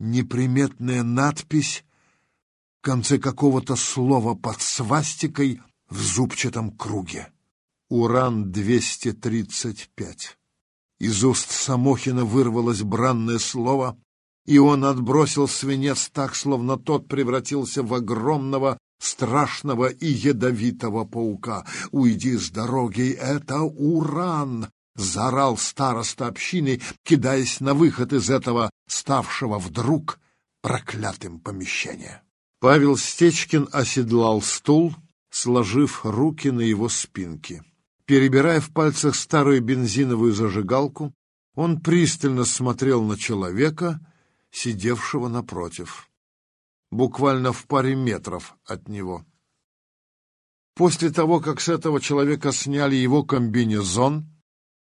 неприметная надпись в конце какого-то слова под свастикой в зубчатом круге. Уран-235. Из уст Самохина вырвалось бранное слово, и он отбросил свинец так, словно тот превратился в огромного, страшного и ядовитого паука. «Уйди с дороги, это уран!» — заорал староста общины, кидаясь на выход из этого, ставшего вдруг проклятым помещения. Павел Стечкин оседлал стул, сложив руки на его спинке. Перебирая в пальцах старую бензиновую зажигалку, он пристально смотрел на человека, сидевшего напротив, буквально в паре метров от него. После того, как с этого человека сняли его комбинезон,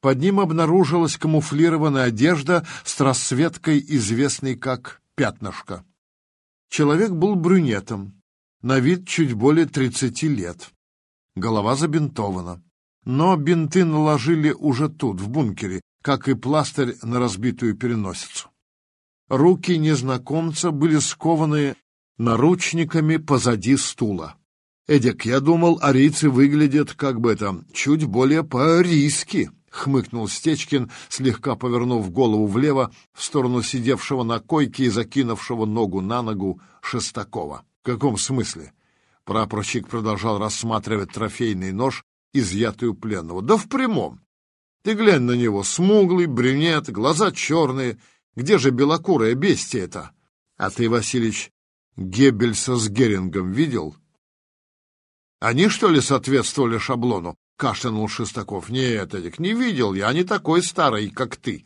под ним обнаружилась камуфлированная одежда с расцветкой, известной как «пятнышко». Человек был брюнетом, на вид чуть более тридцати лет. Голова забинтована. Но бинты наложили уже тут, в бункере, как и пластырь на разбитую переносицу. Руки незнакомца были скованы наручниками позади стула. Эдик, я думал, арийцы выглядят, как бы это, чуть более по-арийски, — хмыкнул Стечкин, слегка повернув голову влево в сторону сидевшего на койке и закинувшего ногу на ногу Шестакова. — В каком смысле? Прапорщик продолжал рассматривать трофейный нож, изъятый у пленного. — Да в прямом. Ты глянь на него, смуглый, брюнет, глаза черные. Где же белокурая бестия это? А ты, Василич, Геббельса с Герингом видел? Они, что ли, соответствовали шаблону? Кашлянул Шестаков. Нет, Эдик, не видел я, не такой старый, как ты.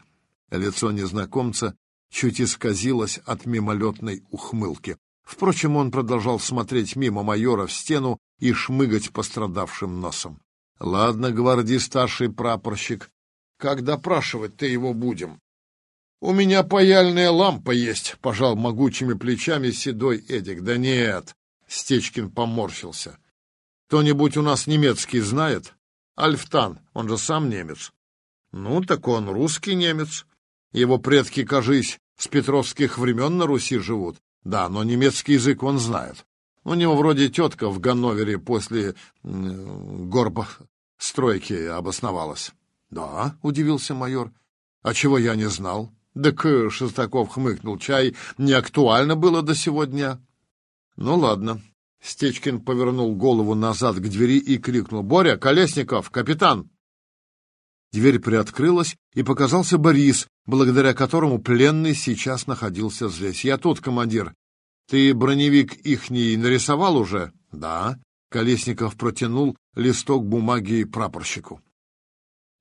Лицо незнакомца чуть исказилось от мимолетной ухмылки. Впрочем, он продолжал смотреть мимо майора в стену и шмыгать пострадавшим носом. — Ладно, гвардии старший прапорщик, как допрашивать-то его будем? — У меня паяльная лампа есть, — пожал могучими плечами седой Эдик. — Да нет, — Стечкин поморщился. — Кто-нибудь у нас немецкий знает? Альфтан, он же сам немец. Ну, так он русский немец. Его предки, кажись, с петровских времен на Руси живут. Да, но немецкий язык он знает. У него вроде тетка в Ганновере после горбостройки обосновалась. Да, удивился майор. А чего я не знал? Так Шестаков хмыкнул. Чай не актуально было до сегодня. Ну ладно, Стечкин повернул голову назад к двери и крикнул. «Боря, Колесников, капитан!» Дверь приоткрылась, и показался Борис, благодаря которому пленный сейчас находился здесь. «Я тут, командир. Ты броневик ихний нарисовал уже?» «Да». Колесников протянул листок бумаги прапорщику.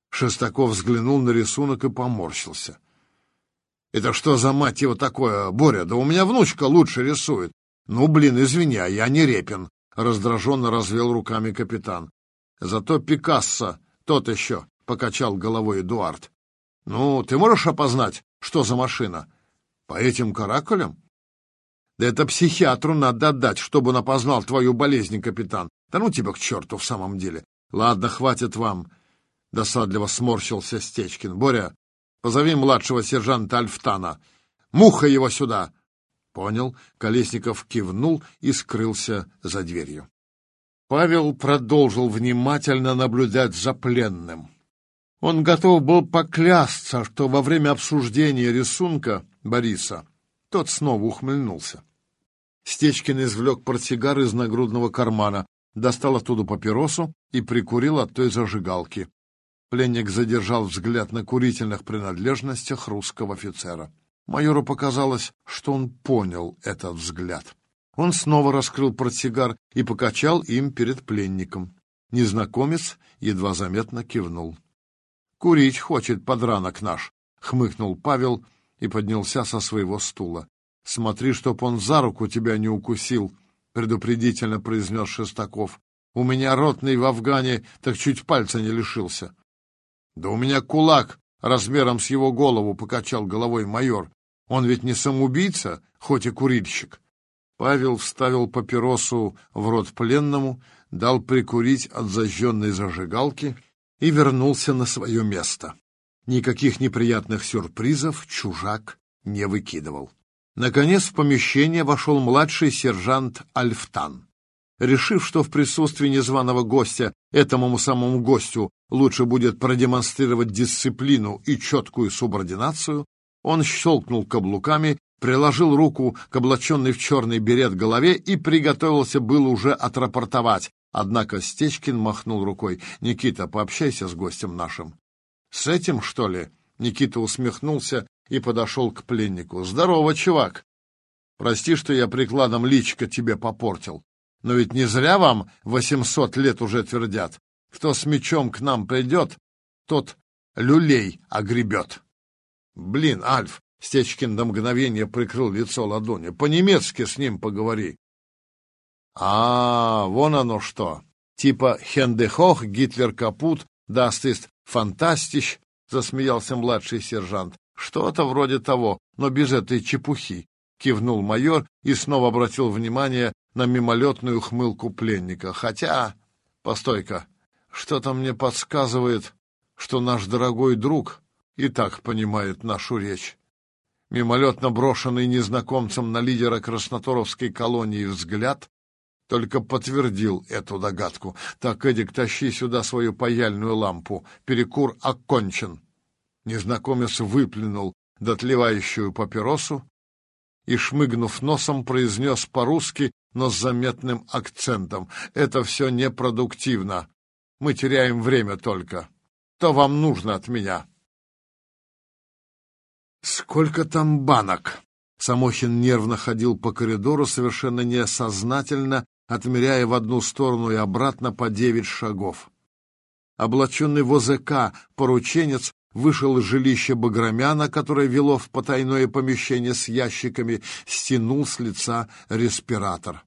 Шестаков взглянул на рисунок и поморщился. «Это что за мать его такое, Боря? Да у меня внучка лучше рисует. «Ну, блин, извини, я не Репин», — раздраженно развел руками капитан. «Зато Пикассо, тот еще», — покачал головой Эдуард. «Ну, ты можешь опознать, что за машина? По этим каракулям?» «Да это психиатру надо отдать, чтобы он опознал твою болезнь, капитан. Да ну тебя к черту в самом деле. Ладно, хватит вам», — досадливо сморщился Стечкин. «Боря, позови младшего сержанта Альфтана. Муха его сюда!» Понял. Колесников кивнул и скрылся за дверью. Павел продолжил внимательно наблюдать за пленным. Он готов был поклясться, что во время обсуждения рисунка Бориса тот снова ухмыльнулся. Стечкин извлек портсигар из нагрудного кармана, достал оттуда папиросу и прикурил от той зажигалки. Пленник задержал взгляд на курительных принадлежностях русского офицера. Майору показалось, что он понял этот взгляд. Он снова раскрыл портсигар и покачал им перед пленником. Незнакомец едва заметно кивнул. — Курить хочет подранок наш, — хмыкнул Павел и поднялся со своего стула. — Смотри, чтоб он за руку тебя не укусил, — предупредительно произнес Шестаков. — У меня ротный в Афгане так чуть пальца не лишился. — Да у меня кулак размером с его голову, — покачал головой майор. Он ведь не самоубийца, хоть и курильщик. Павел вставил папиросу в рот пленному, дал прикурить от зажженной зажигалки и вернулся на свое место. Никаких неприятных сюрпризов чужак не выкидывал. Наконец в помещение вошел младший сержант Альфтан. Решив, что в присутствии незваного гостя этому самому гостю лучше будет продемонстрировать дисциплину и четкую субординацию, он щелкнул каблуками, приложил руку к облаченной в черный берет голове и приготовился был уже отрапортовать. Однако Стечкин махнул рукой. «Никита, пообщайся с гостем нашим». «С этим, что ли?» Никита усмехнулся и подошел к пленнику. «Здорово, чувак! Прости, что я прикладом личка тебе попортил. Но ведь не зря вам восемьсот лет уже твердят. Кто с мечом к нам придет, тот люлей огребет». «Блин, Альф!» — Стечкин до мгновения прикрыл лицо ладонью. «По-немецки с ним поговори». «А, вон оно что! Типа Хендехох, Гитлер капут, даст ist фантастич, — засмеялся младший сержант. «Что-то вроде того, но без этой чепухи», — кивнул майор и снова обратил внимание на мимолетную хмылку пленника. «Хотя... Постой-ка, что-то мне подсказывает, что наш дорогой друг и так понимает нашу речь». Мимолетно брошенный незнакомцем на лидера красноторовской колонии взгляд только подтвердил эту догадку. Так, Эдик, тащи сюда свою паяльную лампу. Перекур окончен. Незнакомец выплюнул дотлевающую папиросу и, шмыгнув носом, произнес по-русски, но с заметным акцентом. «Это все непродуктивно. Мы теряем время только. То вам нужно от меня». «Сколько там банок?» Самохин нервно ходил по коридору, совершенно неосознательно отмеряя в одну сторону и обратно по девять шагов. Облаченный в ОЗК порученец вышел из жилища Багромяна, которое вело в потайное помещение с ящиками, стянул с лица респиратор.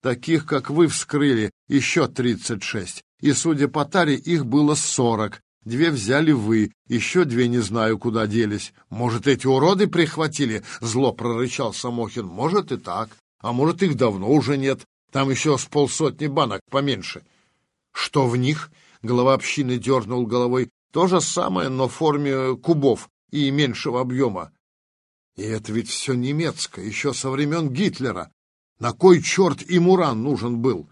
Таких, как вы, вскрыли еще тридцать шесть, и, судя по таре, их было сорок. Две взяли вы, еще две не знаю, куда делись. Может, эти уроды прихватили? Зло прорычал Самохин. Может и так, а может, их давно уже нет. Там еще с полсотни банок поменьше. Что в них? Глава общины дернул головой. То же самое, но в форме кубов и меньшего объема. И это ведь все немецкое, еще со времен Гитлера. На кой черт им уран нужен был?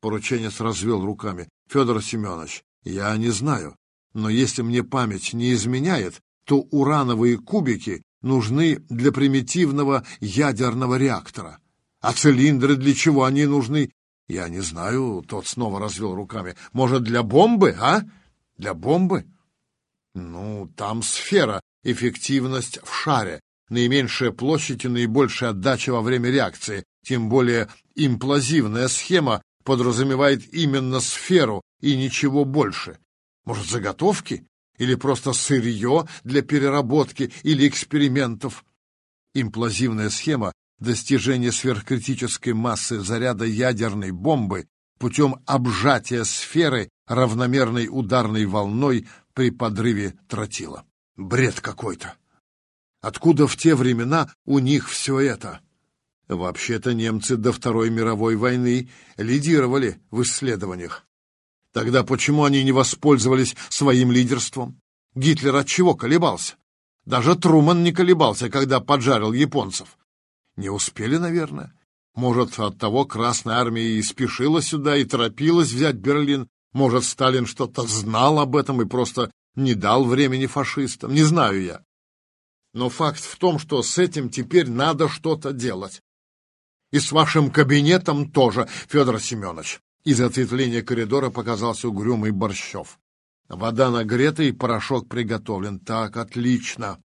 Порученец развел руками. Федор Семенович, я не знаю, но если мне память не изменяет, то урановые кубики нужны для примитивного ядерного реактора. А цилиндры для чего они нужны? Я не знаю, тот снова развел руками. Может, для бомбы, а? Для бомбы? Ну, там сфера, эффективность в шаре, наименьшая площадь и наибольшая отдача во время реакции. Тем более имплазивная схема подразумевает именно сферу и ничего больше. Может, заготовки? Или просто сырье для переработки или экспериментов? Имплазивная схема достижение сверхкритической массы заряда ядерной бомбы путем обжатия сферы равномерной ударной волной при подрыве тротила. Бред какой-то! Откуда в те времена у них все это? Вообще-то немцы до Второй мировой войны лидировали в исследованиях. Тогда почему они не воспользовались своим лидерством? Гитлер от чего колебался? Даже Труман не колебался, когда поджарил японцев. Не успели, наверное. Может, от того Красная Армия и спешила сюда, и торопилась взять Берлин. Может, Сталин что-то знал об этом и просто не дал времени фашистам. Не знаю я. Но факт в том, что с этим теперь надо что-то делать. И с вашим кабинетом тоже, Федор Семенович. Из ответвления коридора показался угрюмый Борщев. Вода нагрета и порошок приготовлен. Так, отлично.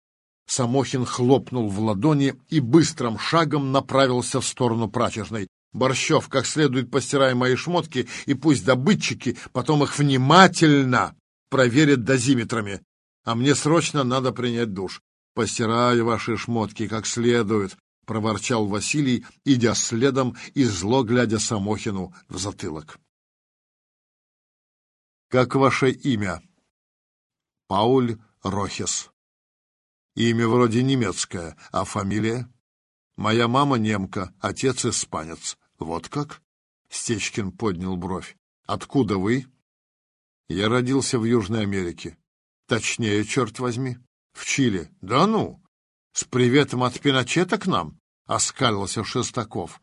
Самохин хлопнул в ладони и быстрым шагом направился в сторону прачечной. «Борщев, как следует постирай мои шмотки, и пусть добытчики потом их внимательно проверят дозиметрами. А мне срочно надо принять душ. Постираю ваши шмотки как следует», — проворчал Василий, идя следом и зло глядя Самохину в затылок. «Как ваше имя?» «Пауль Рохес». Имя вроде немецкое, а фамилия? Моя мама немка, отец испанец. Вот как? Стечкин поднял бровь. Откуда вы? Я родился в Южной Америке. Точнее, черт возьми. В Чили. Да ну! С приветом от Пиночета к нам? — оскалился Шестаков.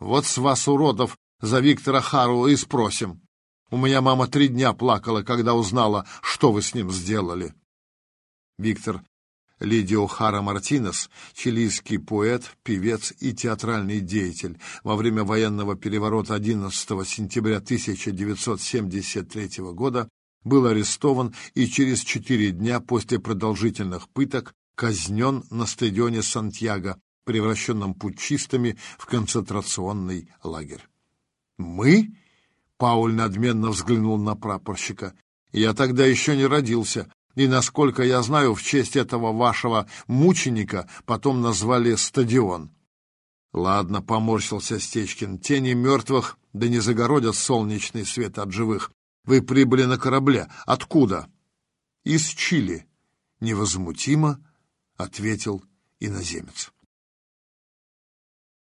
Вот с вас, уродов, за Виктора Хару и спросим. У меня мама три дня плакала, когда узнала, что вы с ним сделали. Виктор Лидио Хара Мартинес, чилийский поэт, певец и театральный деятель, во время военного переворота 11 сентября 1973 года был арестован и через четыре дня после продолжительных пыток казнен на стадионе Сантьяго, превращенном путчистами в концентрационный лагерь. «Мы?» — Пауль надменно взглянул на прапорщика. «Я тогда еще не родился, и, насколько я знаю, в честь этого вашего мученика потом назвали стадион». «Ладно», — поморщился Стечкин, — «тени мертвых да не загородят солнечный свет от живых. Вы прибыли на корабле. Откуда?» «Из Чили», — невозмутимо ответил иноземец.